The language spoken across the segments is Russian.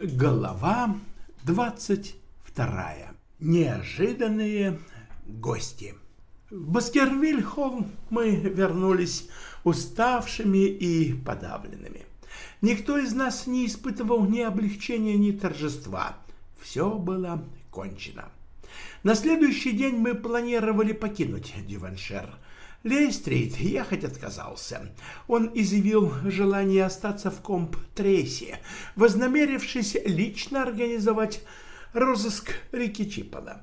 Голова двадцать вторая. Неожиданные гости. В Баскервиль-холл мы вернулись уставшими и подавленными. Никто из нас не испытывал ни облегчения, ни торжества. Все было кончено. На следующий день мы планировали покинуть Диваншер – Лейстрит ехать отказался. Он изъявил желание остаться в комп-трейсе, вознамерившись лично организовать розыск Рики Чипана.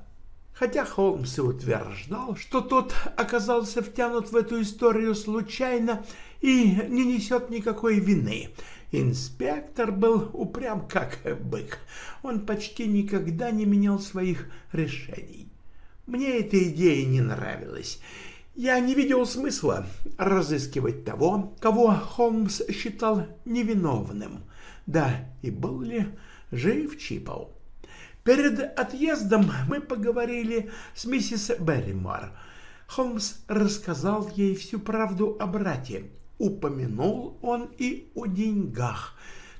Хотя Холмс и утверждал, что тот оказался втянут в эту историю случайно и не несет никакой вины. Инспектор был упрям как бык. Он почти никогда не менял своих решений. Мне эта идея не нравилась, я не видел смысла разыскивать того, кого Холмс считал невиновным. Да, и был ли жив Чипл? Перед отъездом мы поговорили с миссис Берримор. Холмс рассказал ей всю правду о брате. Упомянул он и о деньгах.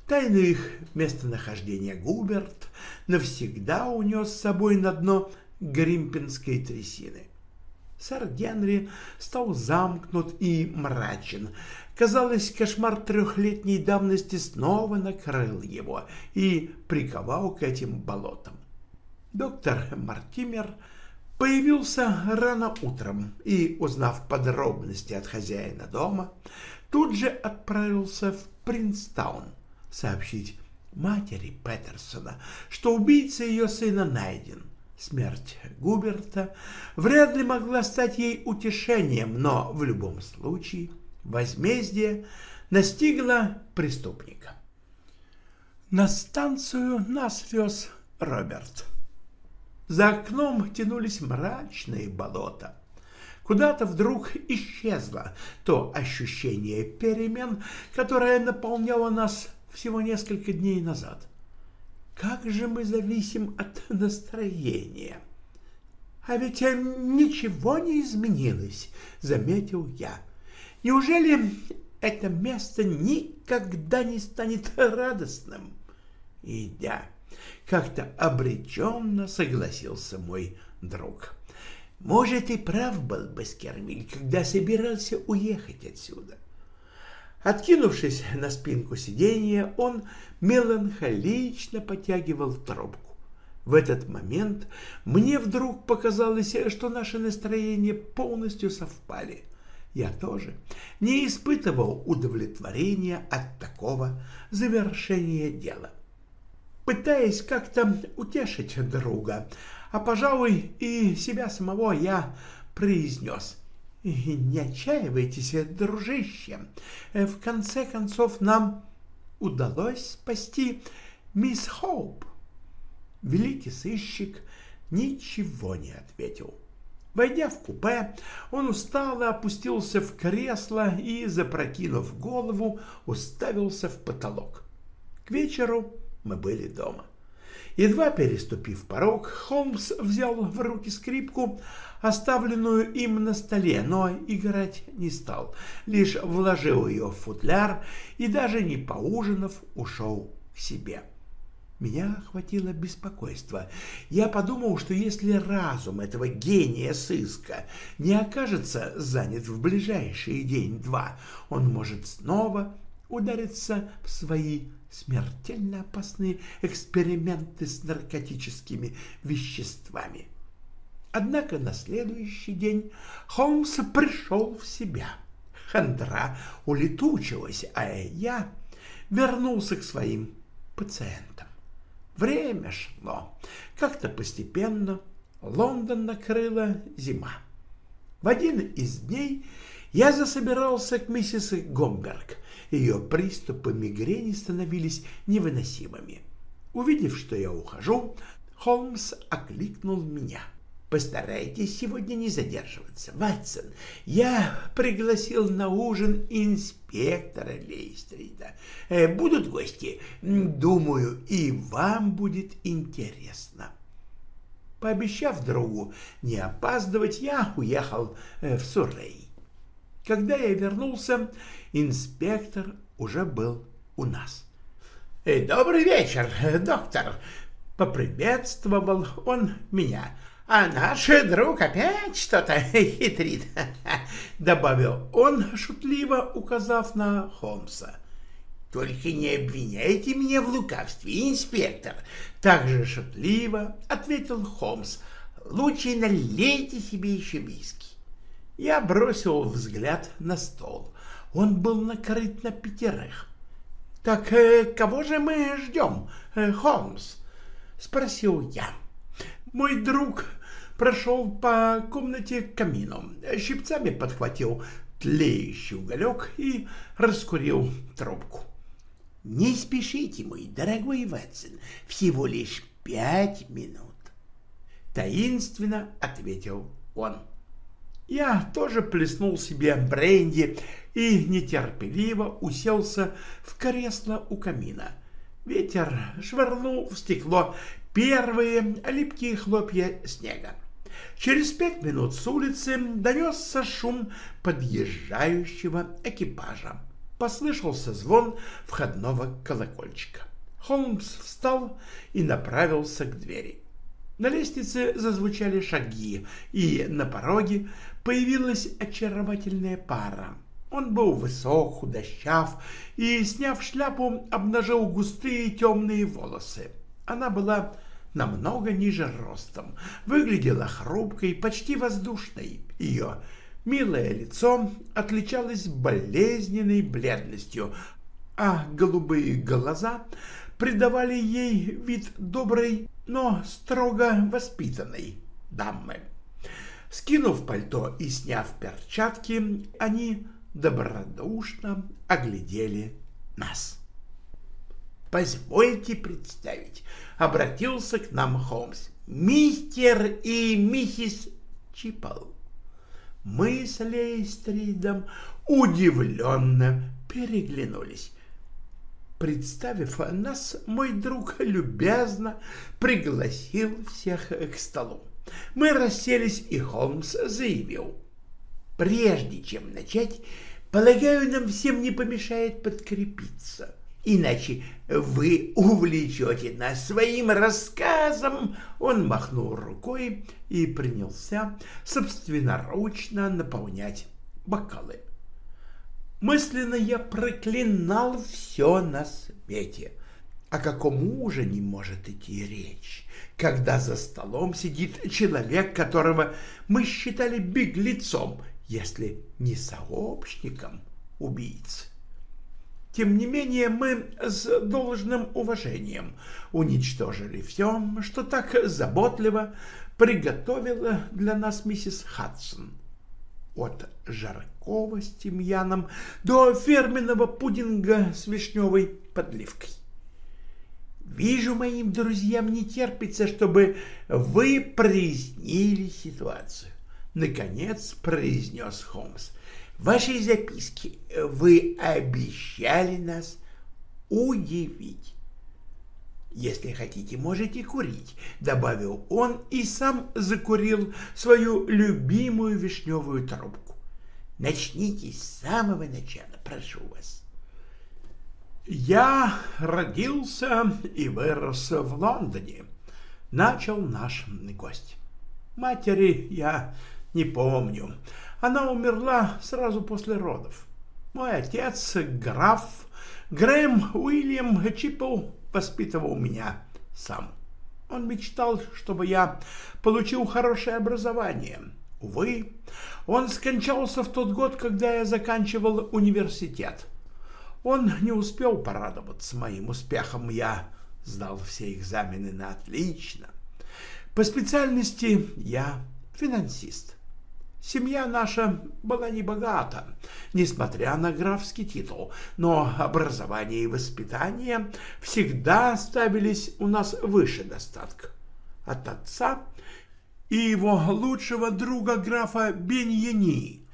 Тайну их местонахождения Губерт навсегда унес с собой на дно Гримпинской трясины. Сэр Генри стал замкнут и мрачен. Казалось, кошмар трехлетней давности снова накрыл его и приковал к этим болотам. Доктор Мартимер появился рано утром и, узнав подробности от хозяина дома, тут же отправился в Принстаун сообщить матери Петерсона, что убийца ее сына найден. Смерть Губерта вряд ли могла стать ей утешением, но в любом случае возмездие настигло преступника. На станцию нас вез Роберт. За окном тянулись мрачные болота. Куда-то вдруг исчезло то ощущение перемен, которое наполняло нас всего несколько дней назад. Как же мы зависим от настроения. А ведь э, ничего не изменилось, заметил я. Неужели это место никогда не станет радостным? И да, как-то обреченно согласился мой друг. Может, и прав был Баскервиль, когда собирался уехать отсюда. Откинувшись на спинку сиденья, он меланхолично потягивал трубку. В этот момент мне вдруг показалось, что наши настроения полностью совпали. Я тоже не испытывал удовлетворения от такого завершения дела. Пытаясь как-то утешить друга, а, пожалуй, и себя самого, я произнес — не отчаивайтесь, дружище. В конце концов, нам удалось спасти мисс Хоуп. Великий сыщик ничего не ответил. Войдя в купе, он устало опустился в кресло и, запрокинув голову, уставился в потолок. К вечеру мы были дома. Едва переступив порог, Холмс взял в руки скрипку, оставленную им на столе, но играть не стал, лишь вложил ее в футляр и, даже не поужинав, ушел к себе. Меня охватило беспокойство. Я подумал, что если разум этого гения сыска не окажется занят в ближайший день-два, он может снова удариться в свои смертельно опасные эксперименты с наркотическими веществами. Однако на следующий день Холмс пришел в себя. Хандра улетучилась, а я вернулся к своим пациентам. Время шло. Как-то постепенно Лондон накрыла зима. В один из дней я засобирался к миссис Гомберг. Ее приступы мигрени становились невыносимыми. Увидев, что я ухожу, Холмс окликнул меня. Постарайтесь сегодня не задерживаться, Ватсон. Я пригласил на ужин инспектора Лейстрита. Э, будут гости. Думаю, и вам будет интересно. Пообещав другу не опаздывать, я уехал э, в Суррей. Когда я вернулся, инспектор уже был у нас. Э, «Добрый вечер, доктор!» — поприветствовал он меня. «А наш друг опять что-то хитрит», — добавил он, шутливо указав на Холмса. «Только не обвиняйте меня в лукавстве, инспектор!» Также шутливо ответил Холмс. «Лучше налейте себе еще виски». Я бросил взгляд на стол. Он был накрыт на пятерых. «Так э, кого же мы ждем, э, Холмс?» — спросил я. Мой друг прошел по комнате к камину, щипцами подхватил тлеющий уголек и раскурил трубку. «Не спешите, мой дорогой Ватсон, всего лишь пять минут», — таинственно ответил он. Я тоже плеснул себе бренди и нетерпеливо уселся в кресло у камина. Ветер швырнул в стекло первые липкие хлопья снега. Через пять минут с улицы донесся шум подъезжающего экипажа. Послышался звон входного колокольчика. Холмс встал и направился к двери. На лестнице зазвучали шаги, и на пороге появилась очаровательная пара. Он был высок, худощав и, сняв шляпу, обнажил густые темные волосы. Она была намного ниже ростом, выглядела хрупкой, почти воздушной. Ее милое лицо отличалось болезненной бледностью, а голубые глаза придавали ей вид доброй, но строго воспитанной дамы. Скинув пальто и сняв перчатки, они добродушно оглядели нас. «Позвольте представить», — обратился к нам Холмс, — «мистер и миссис Чипл». Мы с Лейстридом удивленно переглянулись. Представив нас, мой друг любезно пригласил всех к столу. Мы расселись, и Холмс заявил. Прежде чем начать, полагаю, нам всем не помешает подкрепиться. Иначе вы увлечете нас своим рассказом. Он махнул рукой и принялся собственноручно наполнять бокалы. Мысленно я проклинал все на свете. О каком ужине может идти речь? когда за столом сидит человек, которого мы считали беглецом, если не сообщником убийцы. Тем не менее, мы с должным уважением уничтожили все, что так заботливо приготовила для нас миссис Хадсон. От жаркого с тимьяном до фирменного пудинга с вишневой подливкой. Вижу, моим друзьям не терпится, чтобы вы прояснили ситуацию. Наконец произнес Холмс. В вашей записке вы обещали нас удивить. Если хотите, можете курить, добавил он и сам закурил свою любимую вишневую трубку. Начните с самого начала, прошу вас. Я родился и вырос в Лондоне, начал наш гость. Матери я не помню. Она умерла сразу после родов. Мой отец, граф Грэм Уильям Чипл, воспитывал меня сам. Он мечтал, чтобы я получил хорошее образование. Увы, он скончался в тот год, когда я заканчивал университет. Он не успел порадоваться моим успехам. Я сдал все экзамены на отлично. По специальности я финансист. Семья наша была не богата, несмотря на графский титул, но образование и воспитание всегда ставились у нас выше достатка. От отца и его лучшего друга графа Беньяни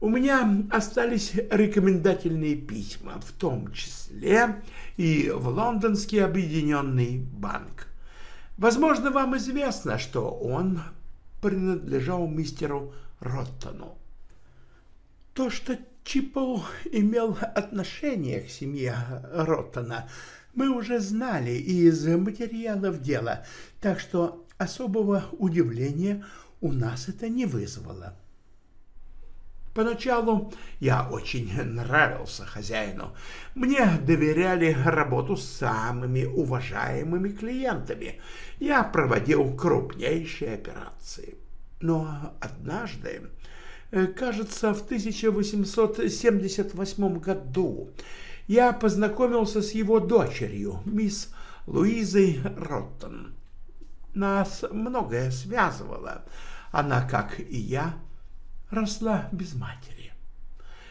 у меня остались рекомендательные письма, в том числе и в Лондонский объединенный банк. Возможно, вам известно, что он принадлежал мистеру Роттону. То, что Чипл имел отношение к семье Роттона, мы уже знали из материалов дела, так что особого удивления у нас это не вызвало. Поначалу я очень нравился хозяину. Мне доверяли работу с самыми уважаемыми клиентами. Я проводил крупнейшие операции. Но однажды, э, кажется, в 1878 году, я познакомился с его дочерью, мисс Луизой Роттон. Нас многое связывало. Она, как и я, росла без матери.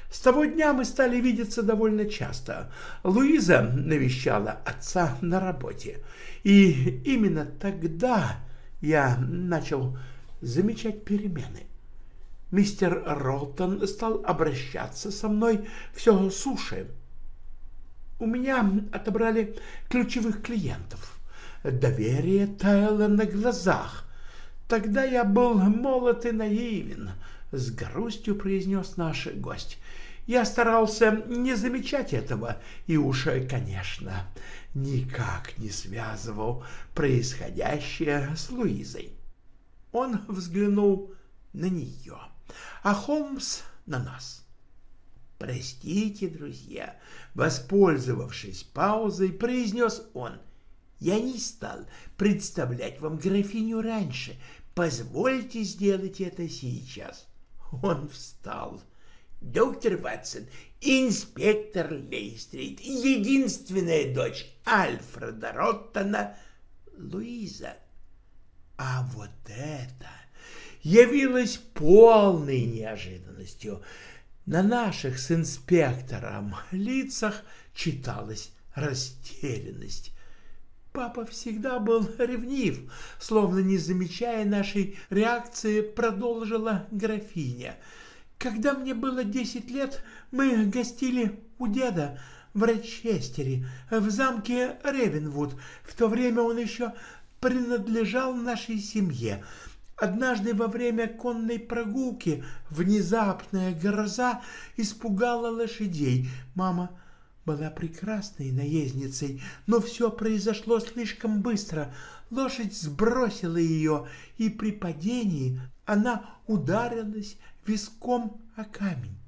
С того дня мы стали видеться довольно часто. Луиза навещала отца на работе. И именно тогда я начал замечать перемены. Мистер Ролтон стал обращаться со мной все суше. У меня отобрали ключевых клиентов. Доверие таяло на глазах. Тогда я был молод и наивен, — с грустью произнес наш гость. Я старался не замечать этого и уж, конечно, никак не связывал происходящее с Луизой. Он взглянул на нее, а Холмс на нас. «Простите, друзья», — воспользовавшись паузой, произнес он, «я не стал представлять вам графиню раньше. Позвольте сделать это сейчас». Он встал. «Доктор Ватсон, инспектор Лейстрит, единственная дочь Альфреда Роттона, Луиза. А вот это явилось полной неожиданностью. На наших с инспектором лицах читалась растерянность. Папа всегда был ревнив, словно не замечая нашей реакции, продолжила графиня. Когда мне было десять лет, мы гостили у деда в Рочестере, в замке Ревенвуд. В то время он еще принадлежал нашей семье. Однажды во время конной прогулки внезапная гроза испугала лошадей. Мама была прекрасной наездницей, но все произошло слишком быстро. Лошадь сбросила ее, и при падении она ударилась виском о камень.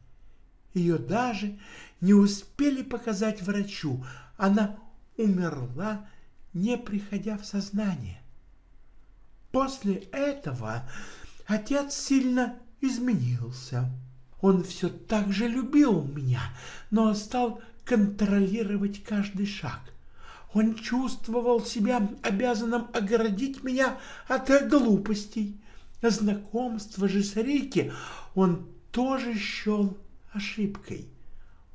Ее даже не успели показать врачу. Она умерла, не приходя в сознание. После этого отец сильно изменился. Он все так же любил меня, но стал контролировать каждый шаг. Он чувствовал себя обязанным оградить меня от глупостей. Знакомство же с Рики он тоже счел ошибкой.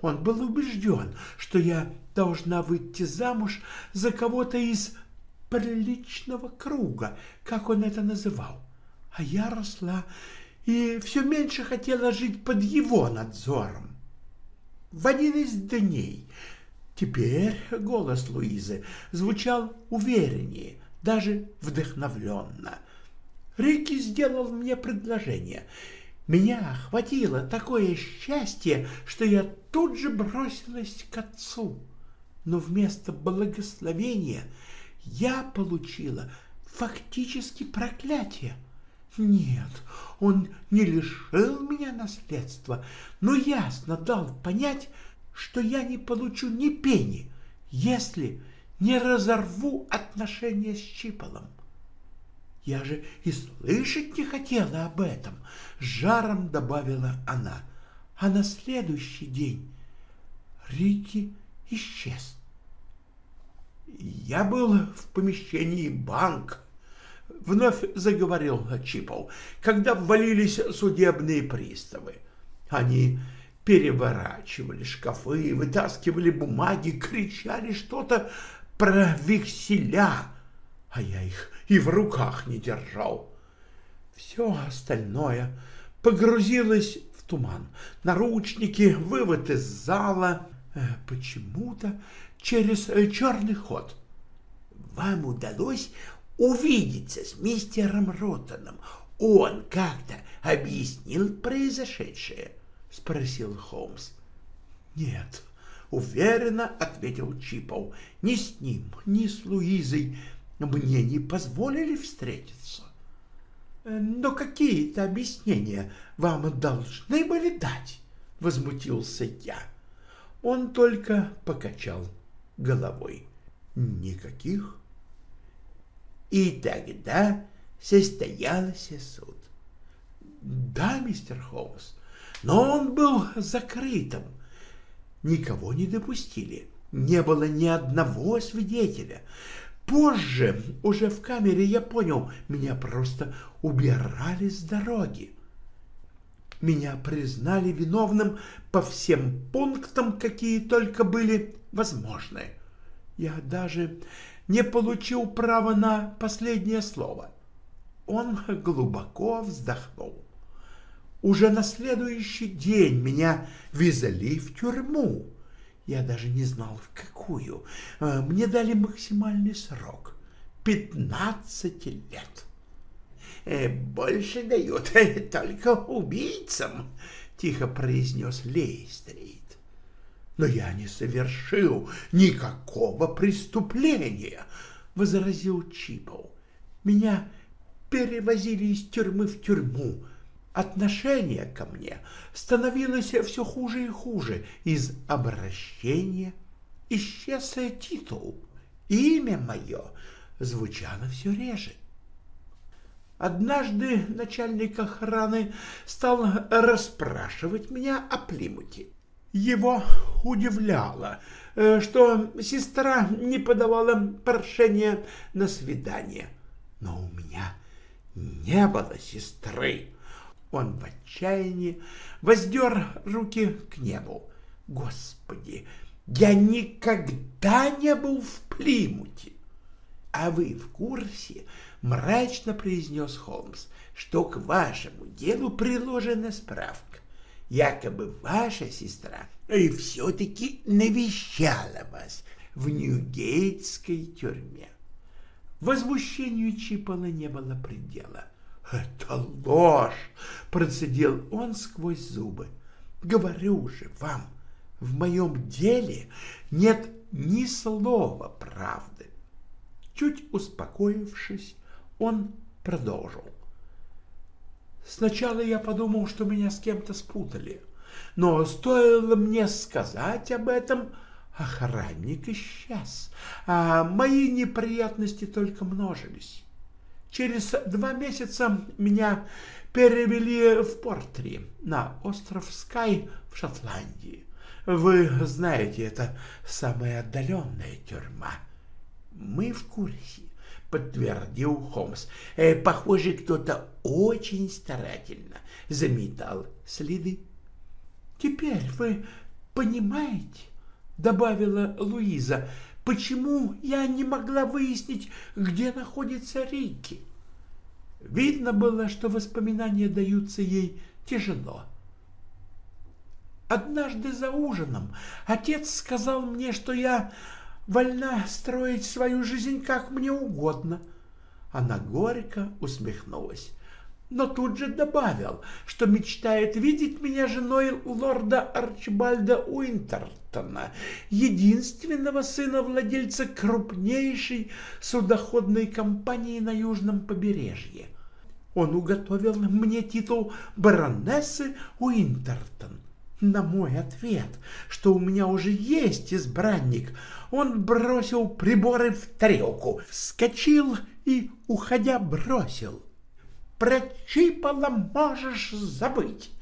Он был убежден, что я должна выйти замуж за кого-то из приличного круга, как он это называл. А я росла и все меньше хотела жить под его надзором. В один из дней теперь голос Луизы звучал увереннее, даже вдохновленно. Рики сделал мне предложение. Меня охватило такое счастье, что я тут же бросилась к отцу. Но вместо благословения — я получила фактически проклятие. Нет, он не лишил меня наследства, но ясно дал понять, что я не получу ни пени, если не разорву отношения с Чиполом. Я же и слышать не хотела об этом, жаром добавила она. А на следующий день Рики исчез. «Я был в помещении банка», — вновь заговорил Чипов, когда ввалились судебные приставы. Они переворачивали шкафы, вытаскивали бумаги, кричали что-то про векселя, а я их и в руках не держал. Все остальное погрузилось в туман. Наручники, вывод из зала. Э, почему-то через э, черный ход. Вам удалось увидеться с мистером Роттоном. Он как-то объяснил произошедшее? — спросил Холмс. — Нет, уверенно ответил Чипов. Ни с ним, ни с Луизой мне не позволили встретиться. Но какие-то объяснения вам должны были дать, возмутился я. Он только покачал головой. Никаких. И тогда состоялся суд. Да, мистер Холмс, но он был закрытым. Никого не допустили. Не было ни одного свидетеля. Позже, уже в камере, я понял, меня просто убирали с дороги. Меня признали виновным по всем пунктам, какие только были возможны. Я даже не получил права на последнее слово. Он глубоко вздохнул. Уже на следующий день меня везли в тюрьму. Я даже не знал, в какую. Э, мне дали максимальный срок — пятнадцать лет. Э, «Больше дают только убийцам», — тихо произнес Лейстрит. «Но я не совершил никакого преступления», — возразил Чипов. «Меня перевозили из тюрьмы в тюрьму, Отношение ко мне становилось все хуже и хуже. Из обращения исчез титул. Имя мое звучало все реже. Однажды начальник охраны стал расспрашивать меня о Плимуте. Его удивляло, э, что сестра не подавала прошение на свидание. Но у меня не было сестры. Он в отчаянии воздер руки к небу. Господи, я никогда не был в Плимуте. А вы в курсе, мрачно произнес Холмс, что к вашему делу приложена справка. Якобы ваша сестра и все-таки навещала вас в Ньюгейтской тюрьме. Возмущению Чипала не было предела. «Это ложь!» — процедил он сквозь зубы. «Говорю же вам, в моем деле нет ни слова правды». Чуть успокоившись, он продолжил. Сначала я подумал, что меня с кем-то спутали, но стоило мне сказать об этом, охранник исчез, а мои неприятности только множились. Через два месяца меня перевели в Портри, на остров Скай в Шотландии. Вы знаете, это самая отдаленная тюрьма. Мы в курсе, подтвердил Холмс. Э, похоже, кто-то очень старательно заметал следы. Теперь вы понимаете, добавила Луиза, Почему я не могла выяснить, где находится Рикки? Видно было, что воспоминания даются ей тяжело. Однажды за ужином отец сказал мне, что я вольна строить свою жизнь как мне угодно. Она горько усмехнулась но тут же добавил, что мечтает видеть меня женой лорда Арчибальда Уинтертона, единственного сына владельца крупнейшей судоходной компании на южном побережье. Он уготовил мне титул баронессы Уинтертон. На мой ответ, что у меня уже есть избранник, он бросил приборы в тарелку, вскочил и, уходя, бросил — про Чипола можешь забыть.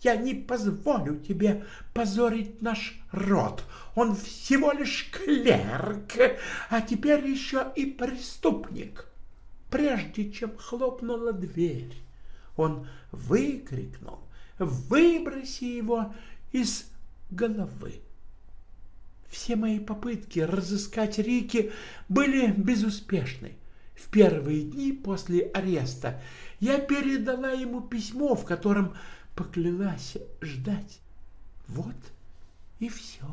Я не позволю тебе позорить наш род. Он всего лишь клерк, а теперь еще и преступник. Прежде чем хлопнула дверь, он выкрикнул «Выброси его из головы!» Все мои попытки разыскать Рики были безуспешны. В первые дни после ареста я передала ему письмо, в котором поклялась ждать. Вот и все.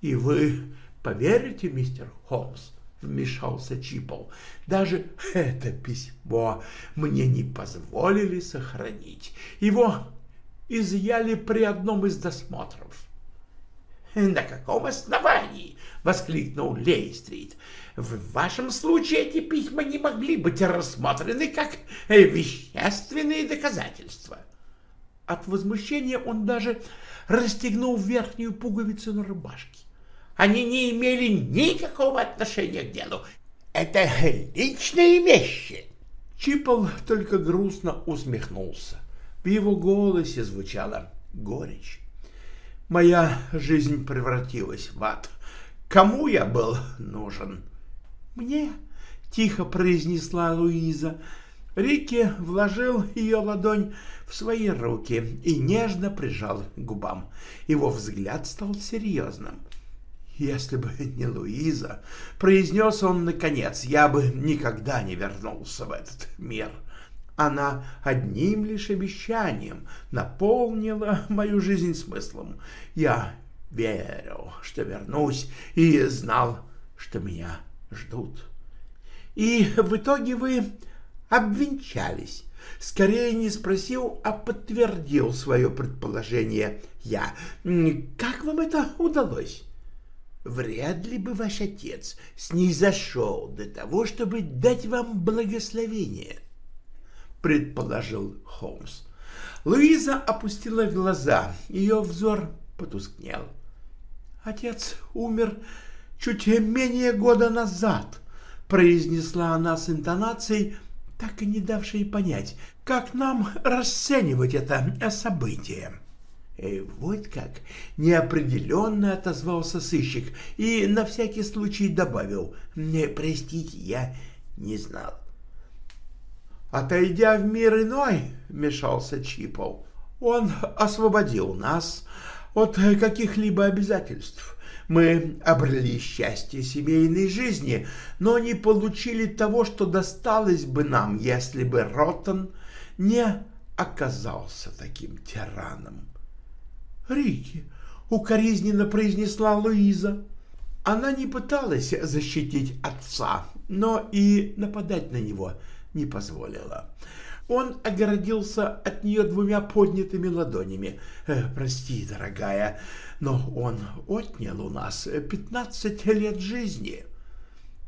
И вы поверите, мистер Холмс, вмешался Чипол, даже это письмо мне не позволили сохранить. Его изъяли при одном из досмотров. На каком основании? воскликнул Лейстрит. В вашем случае эти письма не могли быть рассмотрены как вещественные доказательства. От возмущения он даже расстегнул верхнюю пуговицу на рубашке. Они не имели никакого отношения к делу. Это личные вещи. Чипол только грустно усмехнулся. В его голосе звучала горечь. Моя жизнь превратилась в ад. Кому я был нужен? Мне, тихо произнесла Луиза. Рики вложил ее ладонь в свои руки и нежно прижал к губам. Его взгляд стал серьезным. «Если бы не Луиза», — произнес он наконец, — «я бы никогда не вернулся в этот мир». Она одним лишь обещанием наполнила мою жизнь смыслом. Я верил, что вернусь, и знал, что меня ждут. И в итоге вы обвенчались. Скорее не спросил, а подтвердил свое предположение я. Как вам это удалось? Вряд ли бы ваш отец снизошел до того, чтобы дать вам благословение, предположил Холмс. Луиза опустила глаза, ее взор потускнел. Отец умер чуть менее года назад, произнесла она с интонацией, так и не давшей понять, как нам расценивать это событие. И вот как неопределенно отозвался сыщик и на всякий случай добавил «Не, простите, я не знал». Отойдя в мир иной, вмешался Чипов, он освободил нас от каких-либо обязательств. Мы обрели счастье семейной жизни, но не получили того, что досталось бы нам, если бы Роттон не оказался таким тираном. «Рики!» — укоризненно произнесла Луиза. Она не пыталась защитить отца, но и нападать на него не позволила. Он огородился от нее двумя поднятыми ладонями. «Э, «Прости, дорогая, но он отнял у нас пятнадцать лет жизни».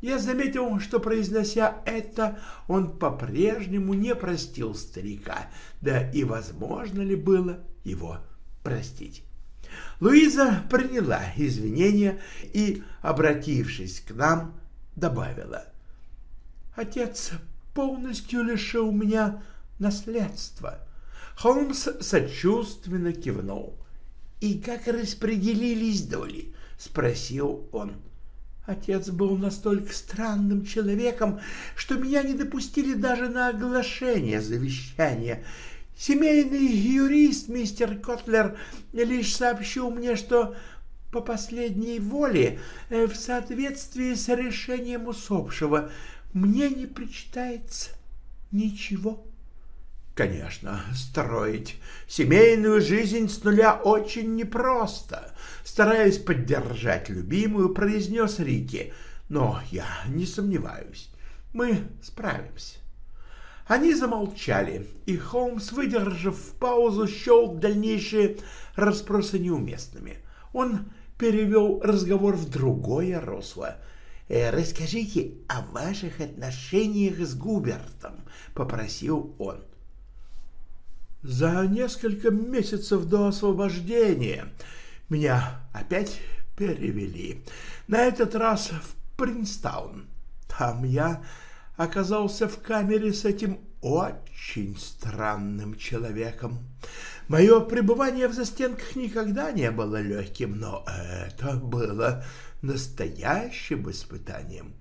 Я заметил, что, произнося это, он по-прежнему не простил старика, да и возможно ли было его простить. Луиза приняла извинения и, обратившись к нам, добавила. «Отец полностью лишил меня наследства». Холмс сочувственно кивнул. «И как распределились доли?» — спросил он. Отец был настолько странным человеком, что меня не допустили даже на оглашение завещания, Семейный юрист мистер Котлер лишь сообщил мне, что по последней воле, э, в соответствии с решением усопшего, мне не причитается ничего. Конечно, строить семейную жизнь с нуля очень непросто. Стараясь поддержать любимую, произнес Рики. Но я не сомневаюсь, мы справимся. Они замолчали, и Холмс, выдержав паузу, счел дальнейшие расспросы неуместными. Он перевел разговор в другое русло. «Э, «Расскажите о ваших отношениях с Губертом», — попросил он. «За несколько месяцев до освобождения меня опять перевели. На этот раз в Принстаун. Там я оказался в камере с этим очень странным человеком. Мое пребывание в застенках никогда не было легким, но это было настоящим испытанием.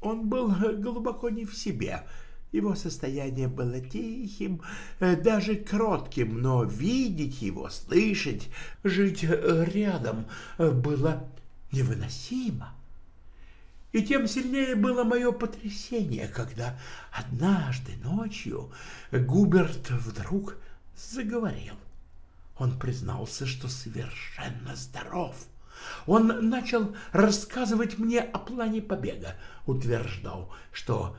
Он был глубоко не в себе. Его состояние было тихим, даже кротким, но видеть его, слышать, жить рядом было невыносимо. И тем сильнее было мое потрясение, когда однажды ночью Губерт вдруг заговорил. Он признался, что совершенно здоров. Он начал рассказывать мне о плане побега, утверждал, что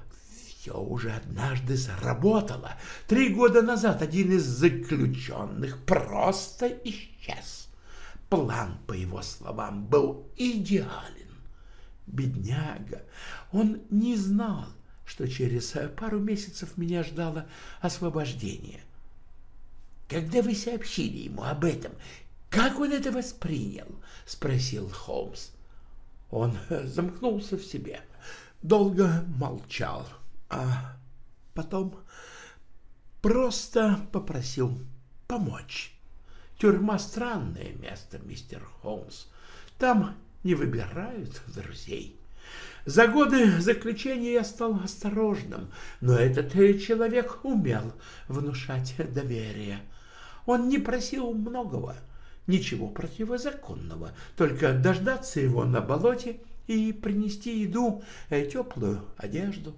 все уже однажды сработало. Три года назад один из заключенных просто исчез. План, по его словам, был идеален. Бедняга, он не знал, что через пару месяцев меня ждало освобождение. Когда вы сообщили ему об этом, как он это воспринял? — спросил Холмс. Он замкнулся в себе, долго молчал, а потом просто попросил помочь. Тюрьма — странное место, мистер Холмс. Там не выбирают друзей. За годы заключения я стал осторожным, но этот человек умел внушать доверие. Он не просил многого, ничего противозаконного, только дождаться его на болоте и принести еду, и теплую одежду.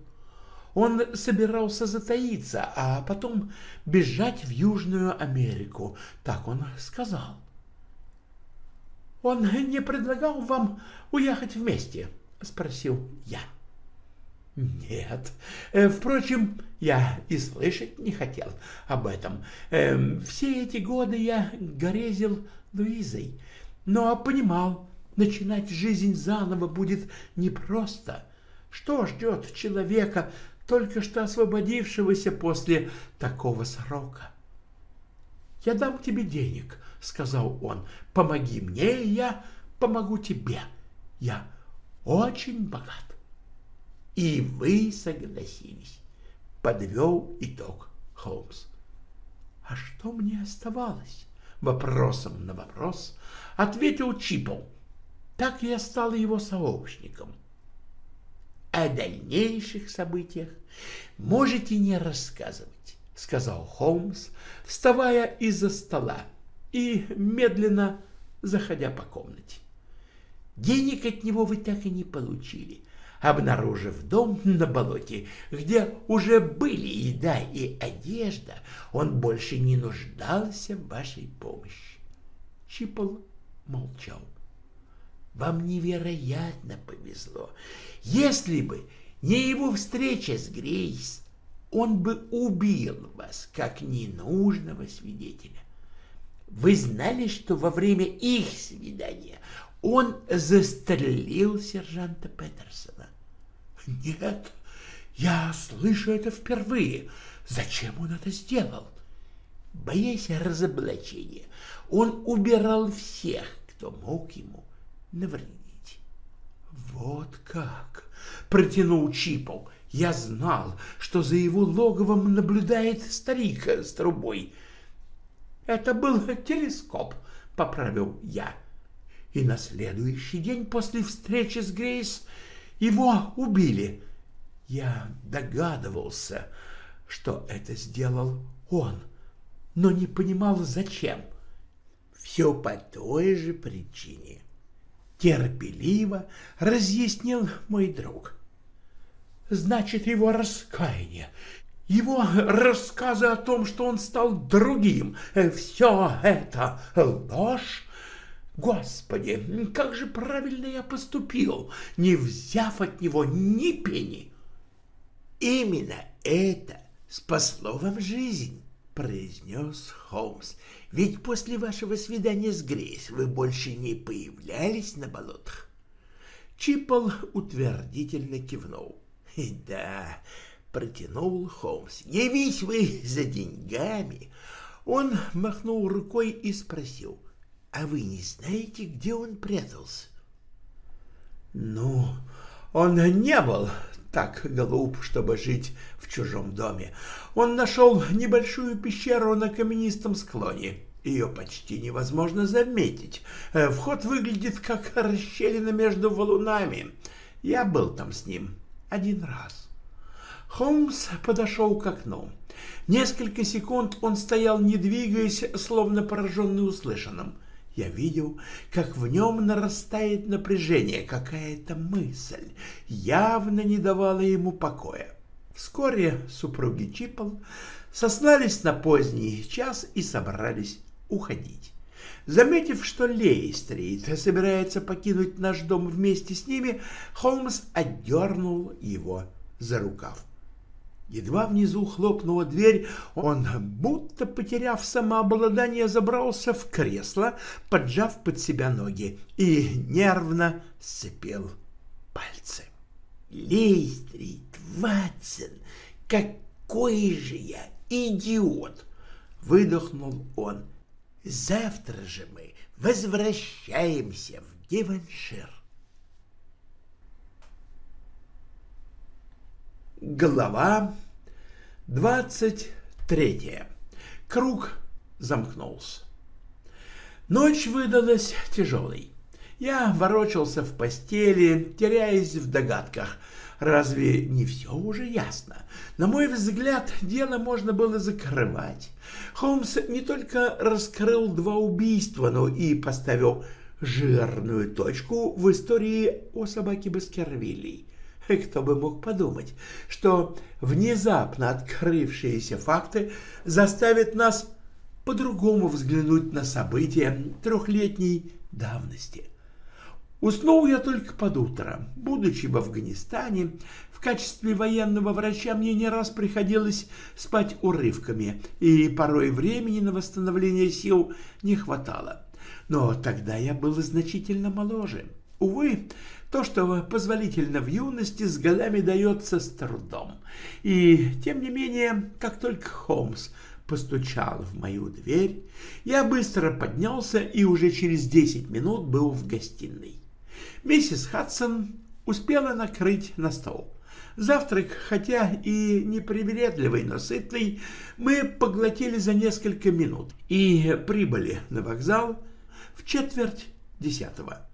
Он собирался затаиться, а потом бежать в Южную Америку, так он сказал. «Он не предлагал вам уехать вместе?» — спросил я. Нет. Э, впрочем, я и слышать не хотел об этом. Эм, все эти годы я горезил Луизой, но понимал, начинать жизнь заново будет непросто. Что ждет человека, только что освободившегося после такого срока? «Я дам тебе денег», — сказал он. «Помоги мне, и я помогу тебе. Я очень богат. И вы согласились, подвел итог Холмс. А что мне оставалось? Вопросом на вопрос ответил Чипл. Так я стал его сообщником. О дальнейших событиях можете не рассказывать, сказал Холмс, вставая из-за стола и медленно заходя по комнате. Денег от него вы так и не получили, обнаружив дом на болоте, где уже были еда и одежда, он больше не нуждался в вашей помощи. Чипл молчал. Вам невероятно повезло. Если бы не его встреча с Грейс, он бы убил вас, как ненужного свидетеля. Вы знали, что во время их свидания он застрелил сержанта Петерсона. Нет, я слышу это впервые. Зачем он это сделал? Боясь разоблачения, он убирал всех, кто мог ему навредить. Вот как! Протянул Чипов. Я знал, что за его логовом наблюдает старик с трубой. Это был телескоп, поправил я и на следующий день после встречи с Грейс его убили. Я догадывался, что это сделал он, но не понимал, зачем. Все по той же причине. Терпеливо разъяснил мой друг. Значит, его раскаяние, его рассказы о том, что он стал другим, все это ложь Господи, как же правильно я поступил, не взяв от него ни пени. Именно это спасло вам жизнь, произнес Холмс. Ведь после вашего свидания с Грейс вы больше не появлялись на болотах. Чипл утвердительно кивнул. Да, протянул Холмс. Явись вы за деньгами. Он махнул рукой и спросил. А вы не знаете, где он прятался? Ну, он не был так глуп, чтобы жить в чужом доме. Он нашел небольшую пещеру на каменистом склоне. Ее почти невозможно заметить. Э, вход выглядит как расщелина между валунами. Я был там с ним один раз. Холмс подошел к окну. Несколько секунд он стоял, не двигаясь, словно пораженный услышанным. Я видел, как в нем нарастает напряжение, какая-то мысль явно не давала ему покоя. Вскоре супруги Чипл сослались на поздний час и собрались уходить. Заметив, что Лейстрит собирается покинуть наш дом вместе с ними, Холмс отдернул его за рукав. Едва внизу хлопнула дверь, он, будто потеряв самообладание, забрался в кресло, поджав под себя ноги, и нервно сцепил пальцы. «Лейстрит, Ватсон, какой же я идиот!» — выдохнул он. «Завтра же мы возвращаемся в Деваншир». Глава двадцать третья. Круг замкнулся. Ночь выдалась тяжелой. Я ворочался в постели, теряясь в догадках. Разве не все уже ясно? На мой взгляд, дело можно было закрывать. Холмс не только раскрыл два убийства, но и поставил жирную точку в истории о собаке Баскервилей. Кто бы мог подумать, что внезапно открывшиеся факты заставят нас по-другому взглянуть на события трехлетней давности. Уснул я только под утро. Будучи в Афганистане, в качестве военного врача мне не раз приходилось спать урывками, и порой времени на восстановление сил не хватало. Но тогда я был значительно моложе. Увы, то, что позволительно в юности, с годами дается с трудом. И, тем не менее, как только Холмс постучал в мою дверь, я быстро поднялся и уже через десять минут был в гостиной. Миссис Хадсон успела накрыть на стол. Завтрак, хотя и непривередливый, но сытный, мы поглотили за несколько минут и прибыли на вокзал в четверть десятого.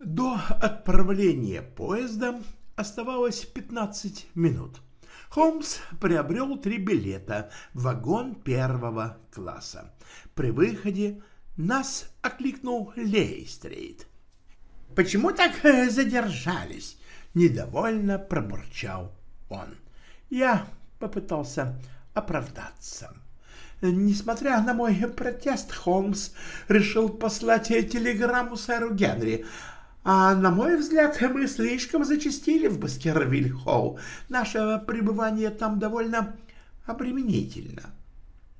До отправления поезда оставалось 15 минут. Холмс приобрел три билета в вагон первого класса. При выходе нас окликнул Лейстрейт. «Почему так э, задержались?» — недовольно пробурчал он. Я попытался оправдаться. Несмотря на мой протест, Холмс решил послать телеграмму сэру Генри — а на мой взгляд, мы слишком зачастили в Баскервиль-Холл. Наше пребывание там довольно обременительно.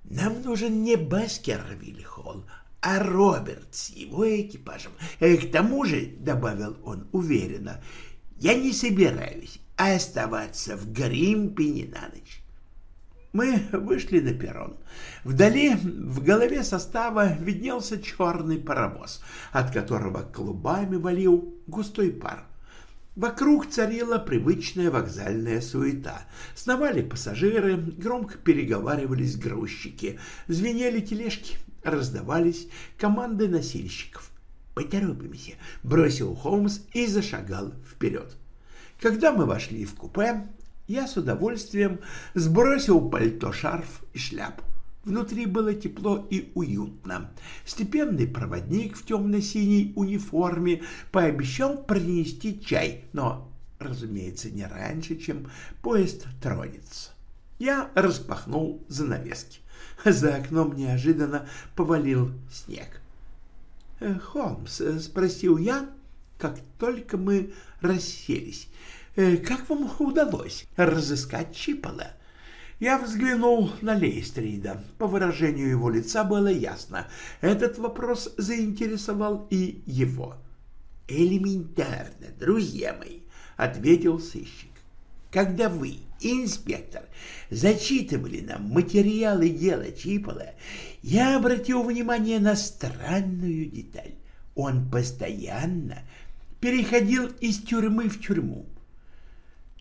Нам нужен не Баскервиль-Холл, а Роберт с его экипажем. И к тому же, — добавил он уверенно, — я не собираюсь оставаться в Гримпине на ночь. Мы вышли на перрон. Вдали, в голове состава, виднелся черный паровоз, от которого клубами валил густой пар. Вокруг царила привычная вокзальная суета. Сновали пассажиры, громко переговаривались грузчики, звенели тележки, раздавались команды носильщиков. «Поторопимся», — бросил Холмс и зашагал вперед. Когда мы вошли в купе, я с удовольствием сбросил пальто, шарф и шляпу. Внутри было тепло и уютно. Степенный проводник в темно-синей униформе пообещал принести чай, но, разумеется, не раньше, чем поезд тронется. Я распахнул занавески. За окном неожиданно повалил снег. «Э, «Холмс», — спросил я, как только мы расселись, Э, как вам удалось разыскать Чипола? Я взглянул на Лейстрида. По выражению его лица было ясно. Этот вопрос заинтересовал и его. «Элементарно, друзья мои», — ответил сыщик. «Когда вы, инспектор, зачитывали нам материалы дела Чипола, я обратил внимание на странную деталь. Он постоянно переходил из тюрьмы в тюрьму.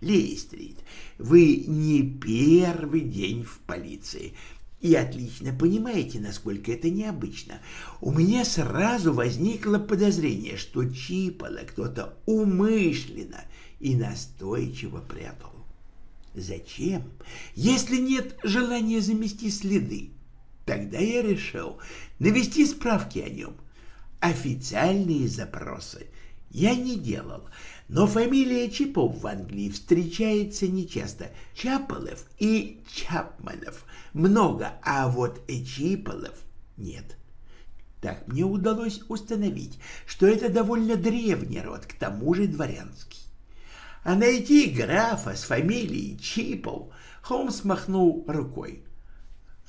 Лейстрит, вы не первый день в полиции и отлично понимаете, насколько это необычно. У меня сразу возникло подозрение, что Чипола кто-то умышленно и настойчиво прятал. Зачем, если нет желания замести следы? Тогда я решил навести справки о нем. Официальные запросы я не делал, но фамилия Чипов в Англии встречается нечасто. Чаполов и Чапманов много, а вот Чиполов нет. Так мне удалось установить, что это довольно древний род, к тому же дворянский. А найти графа с фамилией Чипов Холмс махнул рукой.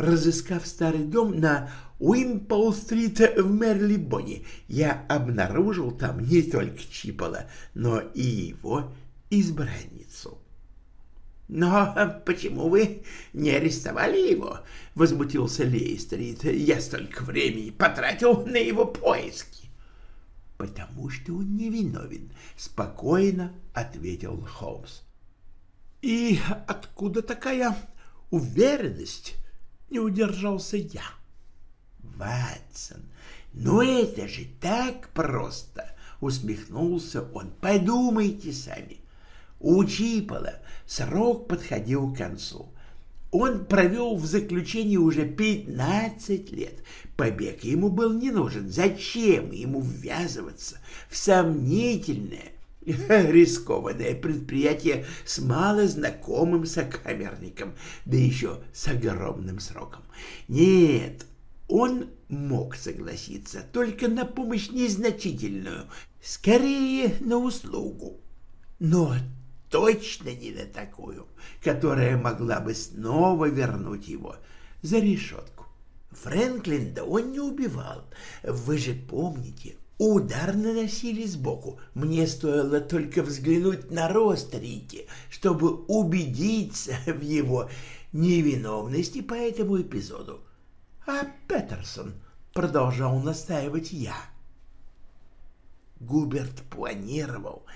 Разыскав старый дом на Уимпол-стрит в Мерлибоне, я обнаружил там не только Чипола, но и его избранницу. «Но почему вы не арестовали его?» — возмутился Лейстрит. «Я столько времени потратил на его поиски». «Потому что он невиновен», — спокойно ответил Холмс. «И откуда такая уверенность?» — не удержался я. «Ватсон, ну это же так просто!» — усмехнулся он. «Подумайте сами. У Чипола срок подходил к концу. Он провел в заключении уже 15 лет. Побег ему был не нужен. Зачем ему ввязываться в сомнительное, рискованное предприятие с малознакомым сокамерником, да еще с огромным сроком? Нет, он мог согласиться только на помощь незначительную, скорее на услугу. Но точно не на такую, которая могла бы снова вернуть его за решетку. Фрэнклинда он не убивал. Вы же помните, удар наносили сбоку. Мне стоило только взглянуть на рост Рики, чтобы убедиться в его невиновности по этому эпизоду. А Петерсон продолжал настаивать я. Губерт планировал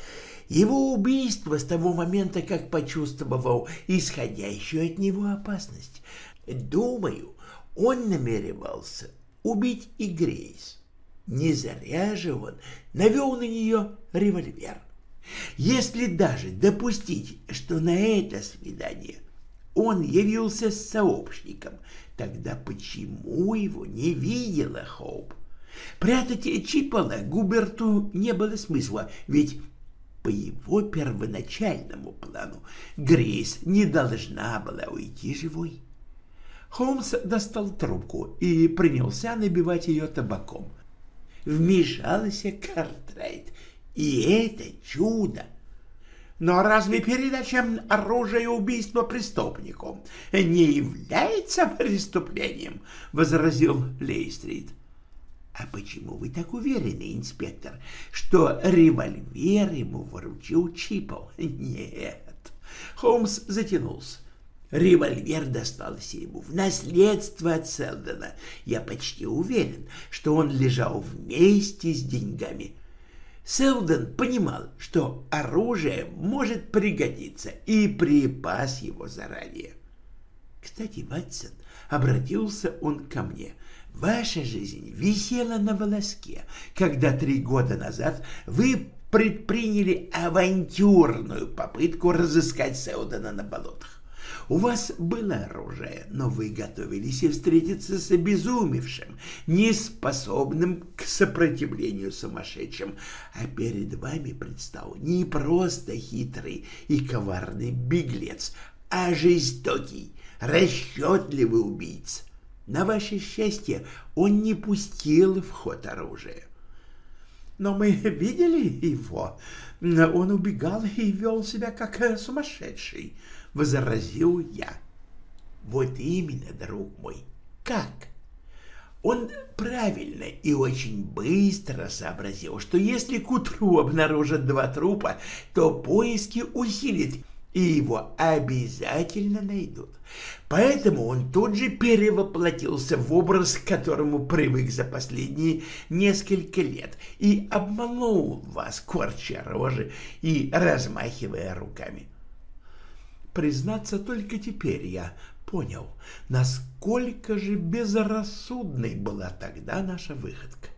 его убийство с того момента, как почувствовал исходящую от него опасность. Думаю, он намеревался убить и Грейс. Не зря же он навел на нее револьвер. Если даже допустить, что на это свидание он явился с сообщником, тогда почему его не видела Хоуп? Прятать Чипала Губерту не было смысла, ведь по его первоначальному плану Грейс не должна была уйти живой. Холмс достал трубку и принялся набивать ее табаком. Вмешался Картрайт, и это чудо! Но разве передача оружия убийства преступнику не является преступлением? — возразил Лейстрит. — а почему вы так уверены, инспектор, что револьвер ему выручил Чипов? Нет. Холмс затянулся. Револьвер достался ему в наследство от Селдона. Я почти уверен, что он лежал вместе с деньгами. Селдон понимал, что оружие может пригодиться, и припас его заранее. Кстати, Ватсон, обратился он ко мне — Ваша жизнь висела на волоске, когда три года назад вы предприняли авантюрную попытку разыскать Сеудана на болотах. У вас было оружие, но вы готовились встретиться с обезумевшим, неспособным к сопротивлению сумасшедшим, а перед вами предстал не просто хитрый и коварный беглец, а жестокий, расчетливый убийца. На ваше счастье, он не пустил в ход оружие. Но мы видели его. Он убегал и вел себя как сумасшедший, — возразил я. Вот именно, друг мой, как? Он правильно и очень быстро сообразил, что если к утру обнаружат два трупа, то поиски усилит и его обязательно найдут. Поэтому он тут же перевоплотился в образ, к которому привык за последние несколько лет, и обманул вас, корча рожи и размахивая руками. Признаться, только теперь я понял, насколько же безрассудной была тогда наша выходка.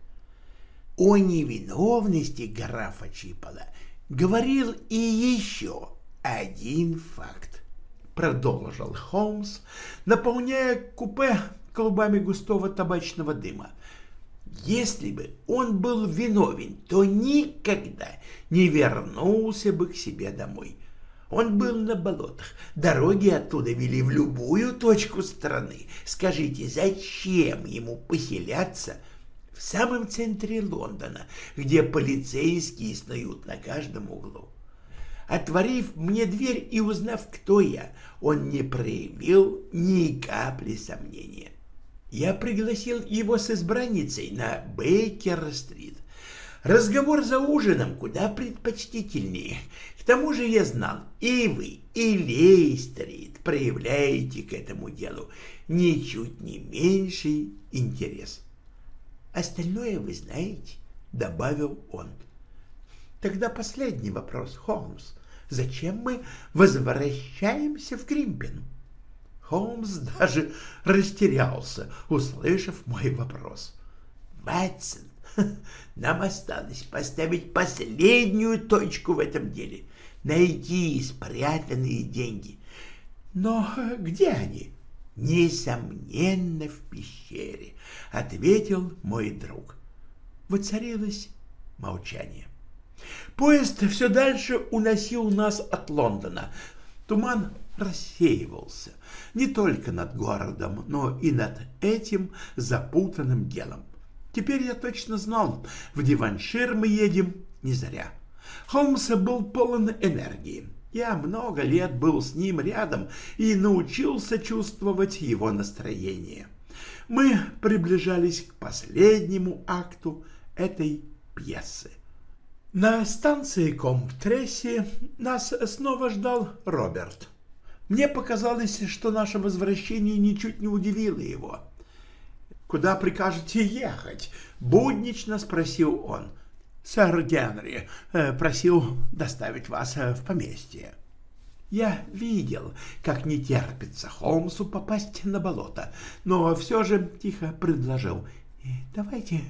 О невиновности графа Чипола говорил и еще один факт, продолжил Холмс, наполняя купе клубами густого табачного дыма. Если бы он был виновен, то никогда не вернулся бы к себе домой. Он был на болотах, дороги оттуда вели в любую точку страны. Скажите, зачем ему поселяться в самом центре Лондона, где полицейские снуют на каждом углу? Отворив мне дверь и узнав, кто я, он не проявил ни капли сомнения. Я пригласил его с избранницей на Бейкер-стрит. Разговор за ужином куда предпочтительнее. К тому же я знал, и вы, и Лейстрит проявляете к этому делу ничуть не меньший интерес. Остальное вы знаете, — добавил он. Тогда последний вопрос, Холмс. Зачем мы возвращаемся в Гримпин? Холмс даже растерялся, услышав мой вопрос. Ватсон, нам осталось поставить последнюю точку в этом деле, найти спрятанные деньги. Но где они? Несомненно, в пещере, ответил мой друг. Воцарилось молчание. Поезд все дальше уносил нас от Лондона. Туман рассеивался не только над городом, но и над этим запутанным делом. Теперь я точно знал, в Диваншир мы едем не зря. Холмс был полон энергии. Я много лет был с ним рядом и научился чувствовать его настроение. Мы приближались к последнему акту этой пьесы. На станции Комтресси нас снова ждал Роберт. Мне показалось, что наше возвращение ничуть не удивило его. «Куда прикажете ехать?» — буднично спросил он. «Сэр Генри э, просил доставить вас э, в поместье». Я видел, как не терпится Холмсу попасть на болото, но все же тихо предложил. «Давайте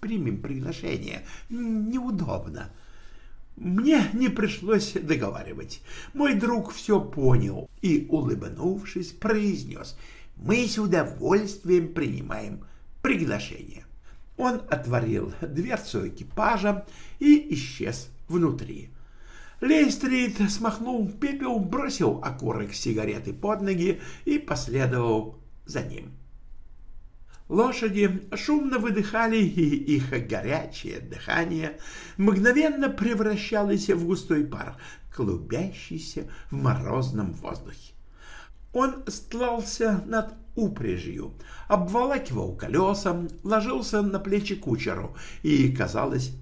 примем приглашение. Неудобно». Мне не пришлось договаривать. Мой друг все понял и, улыбнувшись, произнес «Мы с удовольствием принимаем приглашение». Он отворил дверцу экипажа и исчез внутри. Лейстрит смахнул пепел, бросил окурок сигареты под ноги и последовал за ним. Лошади шумно выдыхали, и их горячее дыхание мгновенно превращалось в густой пар, клубящийся в морозном воздухе. Он стлался над упряжью, обволакивал колеса, ложился на плечи кучеру и, казалось,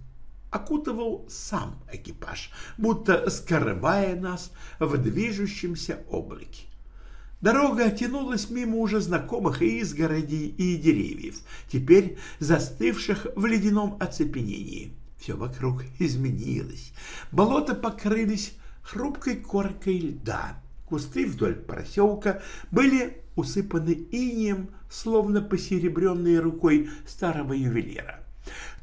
окутывал сам экипаж, будто скрывая нас в движущемся облаке. Дорога тянулась мимо уже знакомых изгородей и деревьев, теперь застывших в ледяном оцепенении. Все вокруг изменилось. Болота покрылись хрупкой коркой льда. Кусты вдоль проселка были усыпаны инием, словно посеребренной рукой старого ювелира.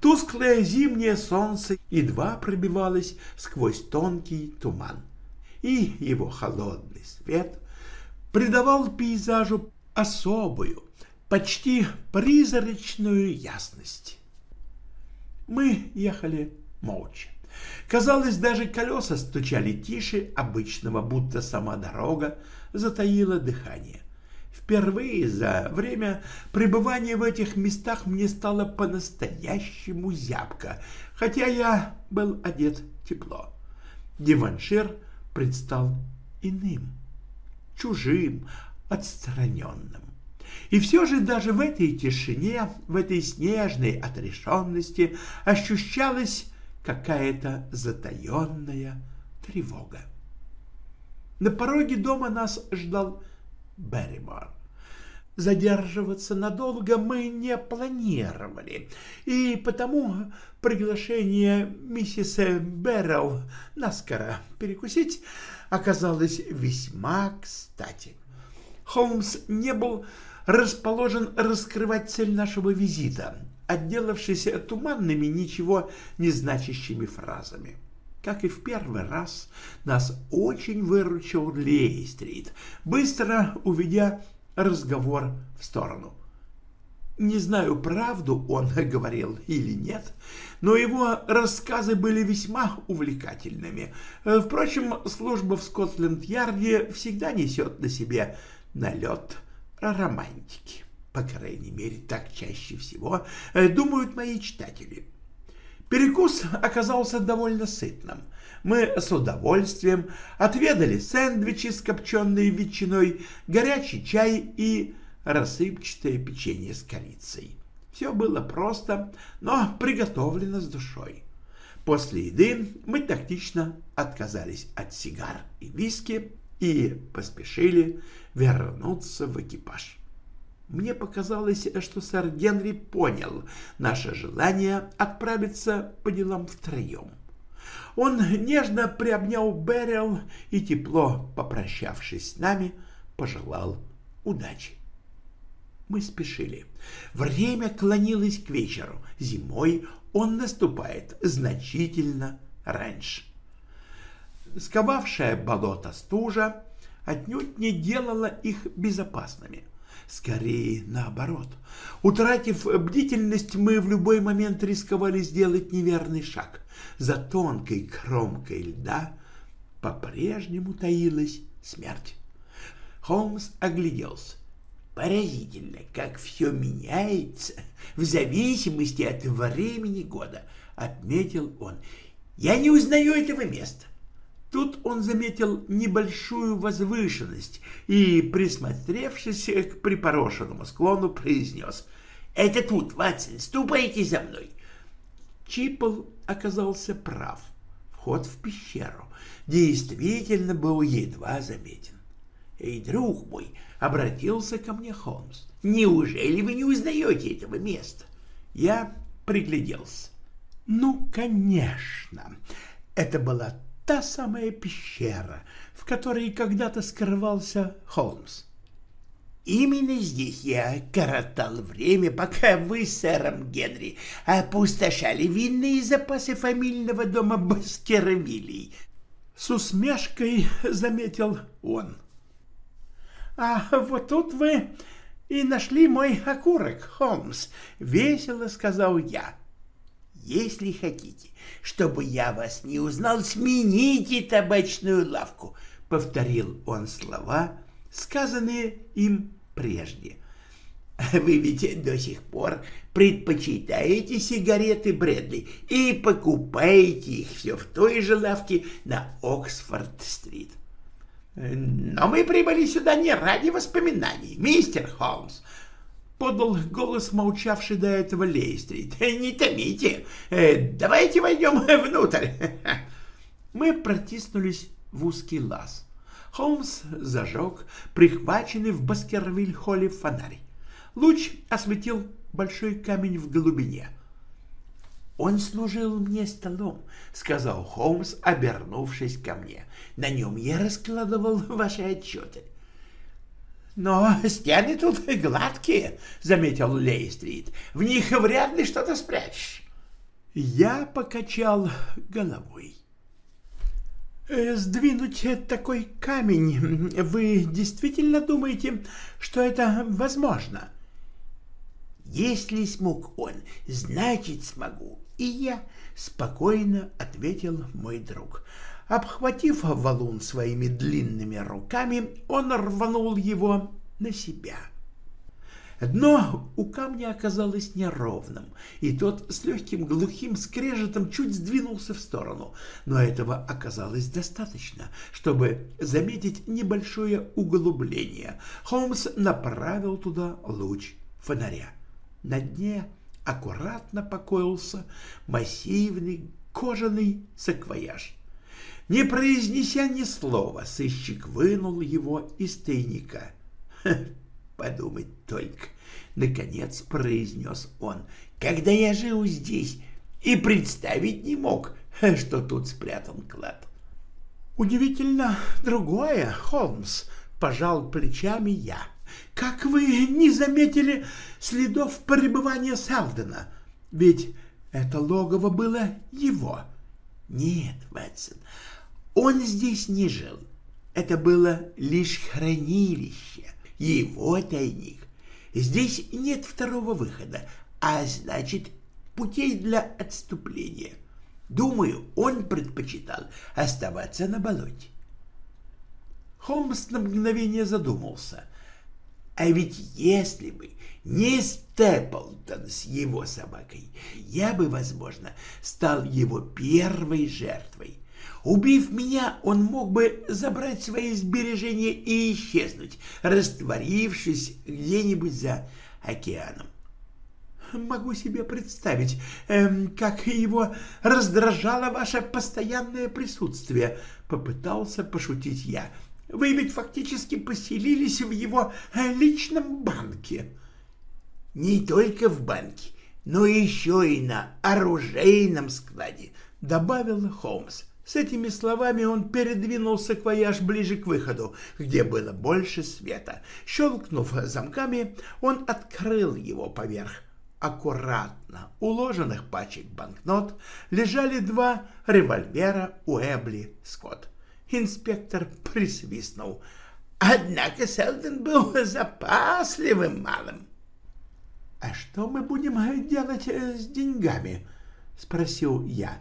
Тусклое зимнее солнце едва пробивалось сквозь тонкий туман, и его холодный свет придавал пейзажу особую, почти призрачную ясность. Мы ехали молча. Казалось, даже колеса стучали тише обычного, будто сама дорога затаила дыхание. Впервые за время пребывания в этих местах мне стало по-настоящему зябко, хотя я был одет тепло. Диваншир предстал иным чужим, отстраненным. И все же даже в этой тишине, в этой снежной отрешенности ощущалась какая-то затаенная тревога. На пороге дома нас ждал Берримор. Задерживаться надолго мы не планировали, и потому приглашение миссис Беррелл наскоро перекусить оказалось весьма кстати. Холмс не был расположен раскрывать цель нашего визита, отделавшись туманными, ничего не значащими фразами. Как и в первый раз, нас очень выручил Лейстрит, быстро уведя разговор в сторону. Не знаю, правду он говорил или нет, но его рассказы были весьма увлекательными. Впрочем, служба в Скотленд-Ярде всегда несет на себе налет романтики. По крайней мере, так чаще всего думают мои читатели. Перекус оказался довольно сытным. мы с удовольствием отведали сэндвичи с копченой ветчиной, горячий чай и рассыпчатое печенье с корицей. Все было просто, но приготовлено с душой. После еды мы тактично отказались от сигар и виски и поспешили вернуться в экипаж. Мне показалось, что сэр Генри понял наше желание отправиться по делам втроем. Он нежно приобнял Берил и, тепло попрощавшись с нами, пожелал удачи. Мы спешили. Время клонилось к вечеру. Зимой он наступает значительно раньше. Сковавшая болото стужа отнюдь не делала их безопасными. Скорее наоборот. Утратив бдительность, мы в любой момент рисковали сделать неверный шаг. За тонкой кромкой льда по-прежнему таилась смерть. Холмс огляделся. Поразительно, как все меняется в зависимости от времени года, отметил он. Я не узнаю этого места. Тут он заметил небольшую возвышенность и, присмотревшись к припорошенному склону, произнес «Это тут, Ватсон, ступайте за мной!» Чипл оказался прав. Вход в пещеру действительно был едва заметен. «Эй, друг мой!» — обратился ко мне Холмс. «Неужели вы не узнаете этого места?» Я пригляделся. «Ну, конечно!» Это была та самая пещера, в которой когда-то скрывался Холмс. Именно здесь я коротал время, пока вы сэром Генри опустошали винные запасы фамильного дома Баскервилей. С усмешкой заметил он. — А вот тут вы и нашли мой окурок, Холмс, — весело сказал я. Если хотите, чтобы я вас не узнал, смените табачную лавку, — повторил он слова, сказанные им прежде. Вы ведь до сих пор предпочитаете сигареты Брэдли и покупаете их все в той же лавке на Оксфорд-стрит. Но мы прибыли сюда не ради воспоминаний, мистер Холмс, подал голос молчавший до этого Лейстрит. «Не томите! Э, давайте войдем внутрь!» Мы протиснулись в узкий лаз. Холмс зажег прихваченный в Баскервиль-холле фонарь. Луч осветил большой камень в глубине. «Он служил мне столом», — сказал Холмс, обернувшись ко мне. «На нем я раскладывал ваши отчеты. «Но стены тут гладкие», — заметил Лейстрит. «В них вряд ли что-то спрячешь». Я покачал головой. «Э, «Сдвинуть такой камень, вы действительно думаете, что это возможно?» «Если смог он, значит смогу и я», — спокойно ответил мой друг. Обхватив валун своими длинными руками, он рванул его на себя. Дно у камня оказалось неровным, и тот с легким глухим скрежетом чуть сдвинулся в сторону, но этого оказалось достаточно, чтобы заметить небольшое углубление. Холмс направил туда луч фонаря. На дне аккуратно покоился массивный кожаный саквояж. Не произнеся ни слова, сыщик вынул его из тайника. «Подумать только!» — наконец произнес он. «Когда я жил здесь и представить не мог, что тут спрятан клад». «Удивительно другое, Холмс», — пожал плечами я. «Как вы не заметили следов пребывания Селдена? Ведь это логово было его». «Нет, Ватсон, он здесь не жил. Это было лишь хранилище, его тайник. Здесь нет второго выхода, а значит, путей для отступления. Думаю, он предпочитал оставаться на болоте. Холмс на мгновение задумался. А ведь если бы не Степлтон с его собакой, я бы, возможно, стал его первой жертвой. Убив меня, он мог бы забрать свои сбережения и исчезнуть, растворившись где-нибудь за океаном. Могу себе представить, эм, как его раздражало ваше постоянное присутствие, попытался пошутить я. Вы ведь фактически поселились в его э, личном банке. Не только в банке, но еще и на оружейном складе, добавил Холмс. С этими словами он передвинулся к вояж ближе к выходу, где было больше света. Щелкнув замками, он открыл его поверх. Аккуратно уложенных пачек банкнот лежали два револьвера Уэбли Скотт. Инспектор присвистнул. Однако Селден был запасливым малым. — А что мы будем делать с деньгами? — спросил я.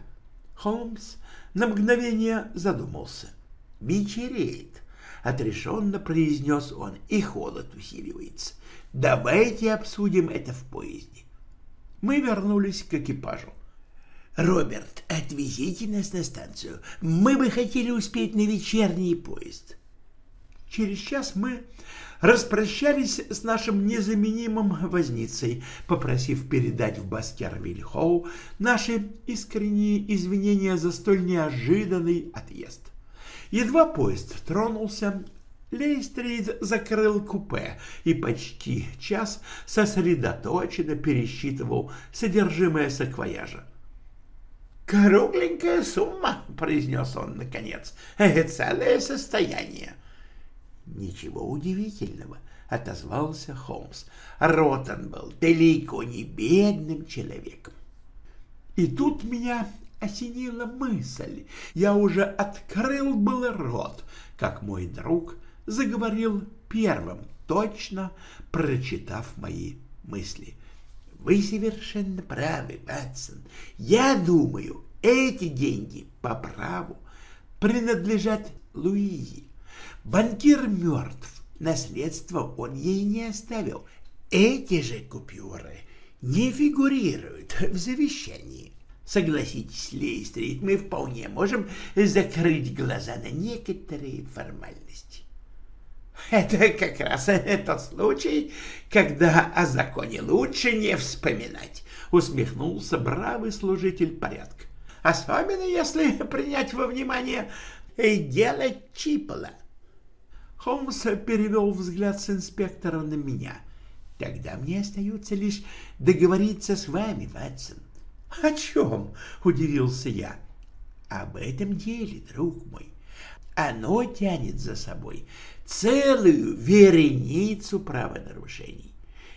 Холмс на мгновение задумался. «Вечереет», — отрешенно произнес он, — «и холод усиливается. Давайте обсудим это в поезде». Мы вернулись к экипажу. «Роберт, отвезите нас на станцию. Мы бы хотели успеть на вечерний поезд». Через час мы распрощались с нашим незаменимым возницей, попросив передать в Баскервиль-Хоу наши искренние извинения за столь неожиданный отъезд. Едва поезд тронулся, Лейстрид закрыл купе и почти час сосредоточенно пересчитывал содержимое саквояжа. «Кругленькая сумма», — произнес он наконец, — «целое состояние». «Ничего удивительного», — отозвался Холмс. «Ротан был далеко не бедным человеком». И тут меня осенила мысль. Я уже открыл был рот, как мой друг заговорил первым, точно прочитав мои мысли. «Вы совершенно правы, Ватсон. Я думаю, эти деньги по праву принадлежат Луизе. Банкир мертв, наследство он ей не оставил. Эти же купюры не фигурируют в завещании. Согласитесь, Лейстрит, мы вполне можем закрыть глаза на некоторые формальности. Это как раз тот случай, когда о законе лучше не вспоминать, усмехнулся бравый служитель порядка. Особенно если принять во внимание дело Чипола. Холмс перевел взгляд с инспектора на меня. «Тогда мне остается лишь договориться с вами, Ватсон». «О чем?» — удивился я. «Об этом деле, друг мой. Оно тянет за собой целую вереницу правонарушений.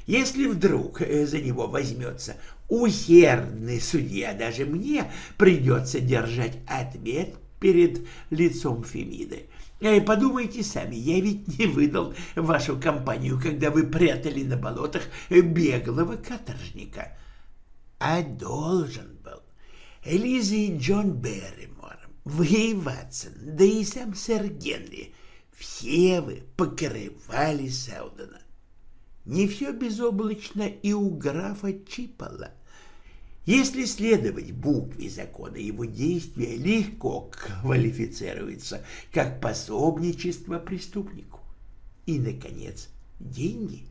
Если вдруг за него возьмется усердный судья, даже мне придется держать ответ перед лицом Фемиды. Э, подумайте сами, я ведь не выдал вашу компанию, когда вы прятали на болотах беглого каторжника. А должен был. Элиза и Джон Берримор, вы, Ватсон, да и сам сэр Генри, все вы покрывали Саудена. Не все безоблачно и у графа Чипола. Если следовать букве закона, его действия легко квалифицируются как пособничество преступнику. И, наконец, деньги.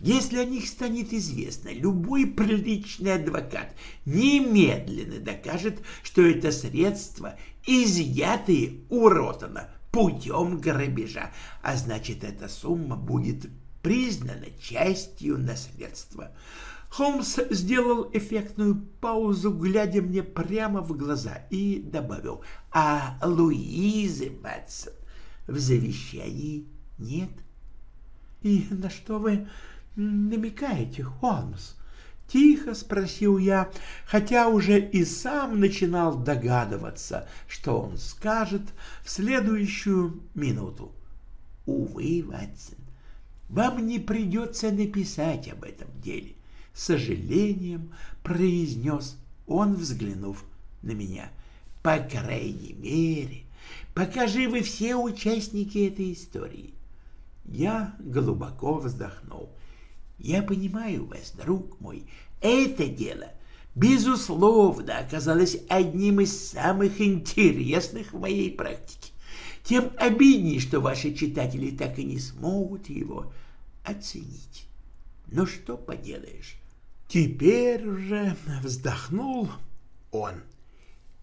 Если о них станет известно, любой приличный адвокат немедленно докажет, что это средства, изъятые у Ротана путем грабежа, а значит, эта сумма будет признана частью наследства. Холмс сделал эффектную паузу, глядя мне прямо в глаза, и добавил, «А Луизы, Батсон, в завещании нет». «И на что вы намекаете, Холмс?» — тихо спросил я, хотя уже и сам начинал догадываться, что он скажет в следующую минуту. «Увы, Ватсон, вам не придется написать об этом деле сожалением произнес он, взглянув на меня. По крайней мере, покажи вы все участники этой истории. Я глубоко вздохнул. Я понимаю вас, друг мой, это дело безусловно, оказалось одним из самых интересных в моей практике. Тем обиднее, что ваши читатели так и не смогут его оценить. Но что поделаешь? Теперь уже вздохнул он.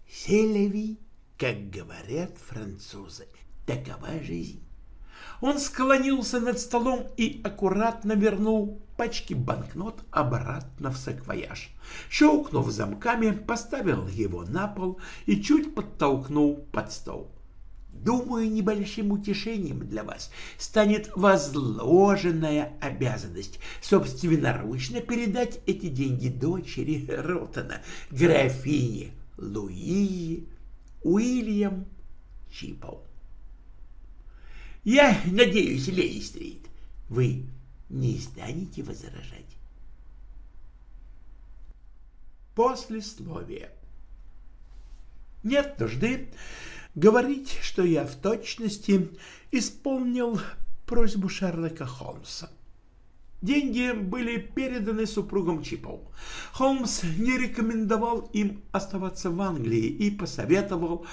Селеви, как говорят французы, такова жизнь. Он склонился над столом и аккуратно вернул пачки банкнот обратно в саквояж. Щелкнув замками, поставил его на пол и чуть подтолкнул под стол. Думаю, небольшим утешением для вас станет возложенная обязанность собственноручно передать эти деньги дочери Ротона, графине Луизе Уильям Чипл. Я надеюсь, Лейстрит, вы не станете возражать. Послесловие. Нет нужды говорить, что я в точности исполнил просьбу Шерлока Холмса. Деньги были переданы супругам Чипов. Холмс не рекомендовал им оставаться в Англии и посоветовал,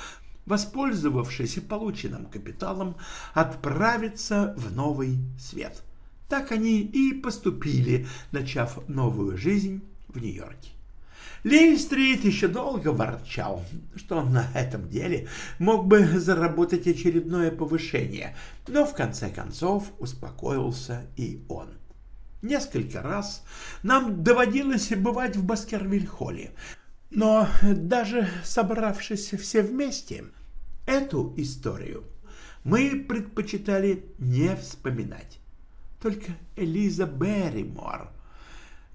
воспользовавшись полученным капиталом, отправиться в новый свет. Так они и поступили, начав новую жизнь в Нью-Йорке. Лейстрит еще долго ворчал, что он на этом деле мог бы заработать очередное повышение, но в конце концов успокоился и он. Несколько раз нам доводилось бывать в Баскервиль-холле, но даже собравшись все вместе, эту историю мы предпочитали не вспоминать. Только Элиза Берримор —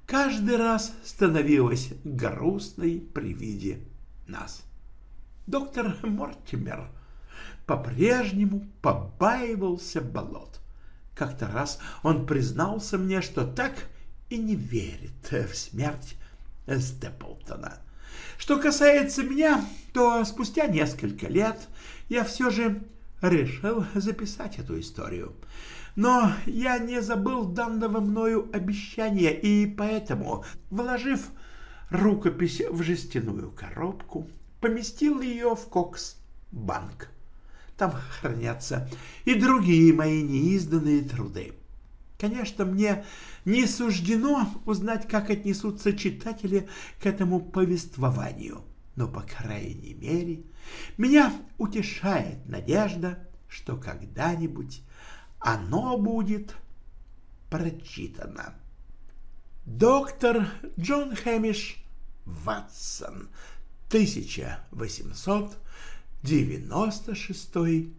каждый раз становилась грустной при виде нас. Доктор Мортимер по-прежнему побаивался болот. Как-то раз он признался мне, что так и не верит в смерть Степлтона. Что касается меня, то спустя несколько лет я все же решил записать эту историю. Но я не забыл данного мною обещания, и поэтому, вложив рукопись в жестяную коробку, поместил ее в Кокс-банк. Там хранятся и другие мои неизданные труды. Конечно, мне не суждено узнать, как отнесутся читатели к этому повествованию, но, по крайней мере, меня утешает надежда, что когда-нибудь оно будет прочитано. Доктор Джон Хэмиш Ватсон, 1896